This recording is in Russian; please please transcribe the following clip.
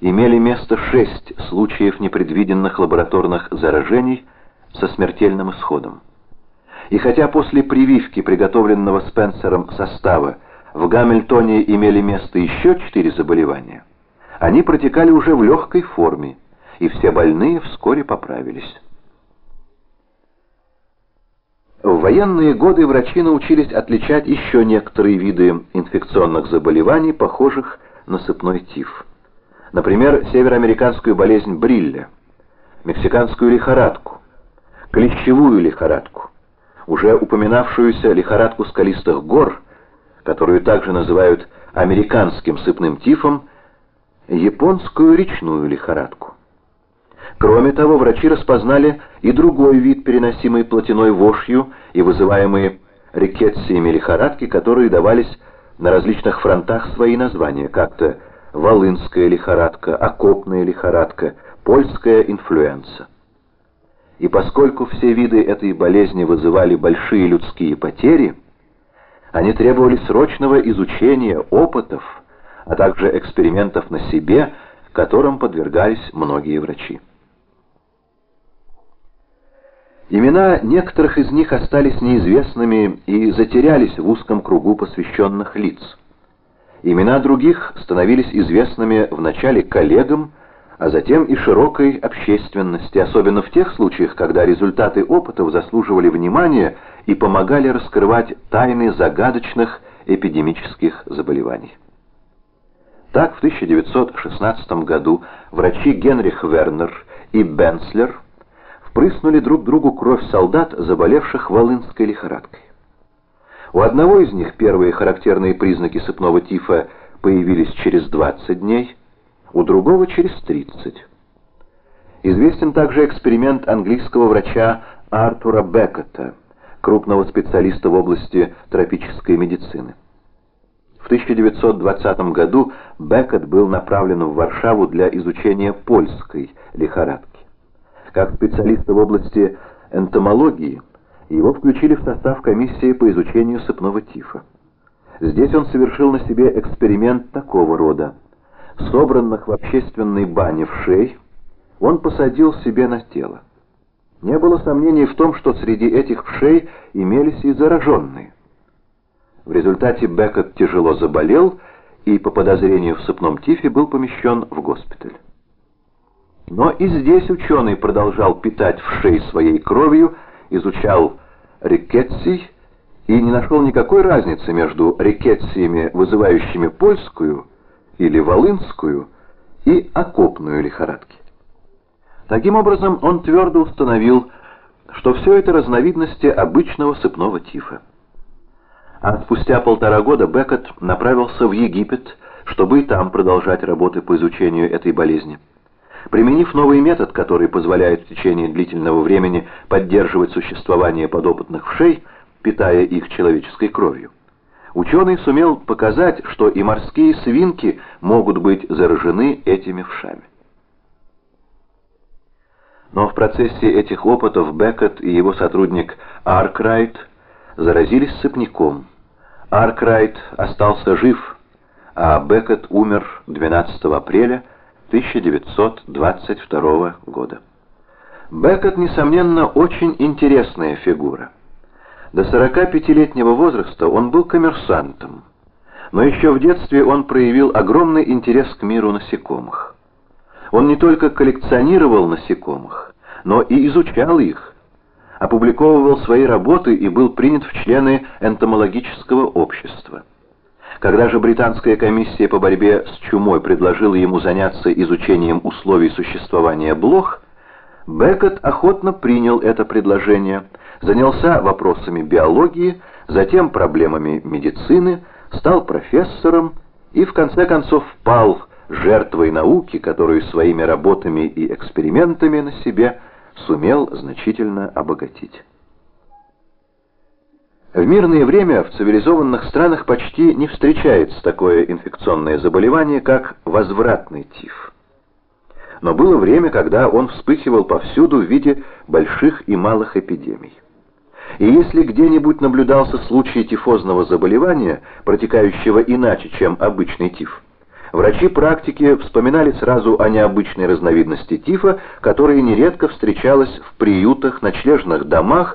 имели место шесть случаев непредвиденных лабораторных заражений со смертельным исходом. И хотя после прививки, приготовленного Спенсером состава, в Гамильтоне имели место еще четыре заболевания, они протекали уже в легкой форме, и все больные вскоре поправились. В военные годы врачи научились отличать еще некоторые виды инфекционных заболеваний, похожих на сыпной тиф. Например, североамериканскую болезнь Брилля, мексиканскую лихорадку, клещевую лихорадку, уже упоминавшуюся лихорадку скалистых гор, которую также называют американским сыпным тифом, японскую речную лихорадку. Кроме того, врачи распознали и другой вид, переносимой плотяной вошью и вызываемые рикетсиями лихорадки, которые давались на различных фронтах свои названия, как-то волынская лихорадка, окопная лихорадка, польская инфлюенса. И поскольку все виды этой болезни вызывали большие людские потери, они требовали срочного изучения опытов, а также экспериментов на себе, которым подвергались многие врачи. Имена некоторых из них остались неизвестными и затерялись в узком кругу посвященных лиц. Имена других становились известными вначале коллегам, а затем и широкой общественности, особенно в тех случаях, когда результаты опытов заслуживали внимания и помогали раскрывать тайны загадочных эпидемических заболеваний. Так, в 1916 году врачи Генрих Вернер и Бенслер впрыснули друг другу кровь солдат, заболевших волынской лихорадкой. У одного из них первые характерные признаки сыпного тифа появились через 20 дней, у другого через 30. Известен также эксперимент английского врача Артура Беккета, крупного специалиста в области тропической медицины. В 1920 году Беккет был направлен в Варшаву для изучения польской лихорадки. Как специалиста в области энтомологии, его включили в состав комиссии по изучению сыпного тифа. Здесь он совершил на себе эксперимент такого рода. Собранных в общественной бане вшей он посадил себе на тело. Не было сомнений в том, что среди этих вшей имелись и зараженные. В результате Беккет тяжело заболел и по подозрению в сыпном тифе был помещен в госпиталь. Но и здесь ученый продолжал питать вшей своей кровью, изучал рикетсий и не нашел никакой разницы между рикетсиями, вызывающими польскую или волынскую, и окопную лихорадки. Таким образом, он твердо установил, что все это разновидности обычного сыпного тифа. А спустя полтора года Беккет направился в Египет, чтобы и там продолжать работы по изучению этой болезни. Применив новый метод, который позволяет в течение длительного времени поддерживать существование подопытных вшей, питая их человеческой кровью, ученый сумел показать, что и морские свинки могут быть заражены этими вшами. Но в процессе этих опытов Беккет и его сотрудник Аркрайт заразились сыпняком. Аркрайт остался жив, а Беккет умер 12 апреля 1922 года. Беккет, несомненно, очень интересная фигура. До 45-летнего возраста он был коммерсантом, но еще в детстве он проявил огромный интерес к миру насекомых. Он не только коллекционировал насекомых, но и изучал их, опубликовывал свои работы и был принят в члены энтомологического общества. Когда же британская комиссия по борьбе с чумой предложила ему заняться изучением условий существования блох, Беккет охотно принял это предложение, занялся вопросами биологии, затем проблемами медицины, стал профессором и в конце концов пал жертвой науки, которую своими работами и экспериментами на себе сумел значительно обогатить. В мирное время в цивилизованных странах почти не встречается такое инфекционное заболевание, как возвратный тиф. Но было время, когда он вспыхивал повсюду в виде больших и малых эпидемий. И если где-нибудь наблюдался случай тифозного заболевания, протекающего иначе, чем обычный тиф, Врачи практики вспоминали сразу о необычной разновидности тифа, которая нередко встречалась в приютах, ночлежных домах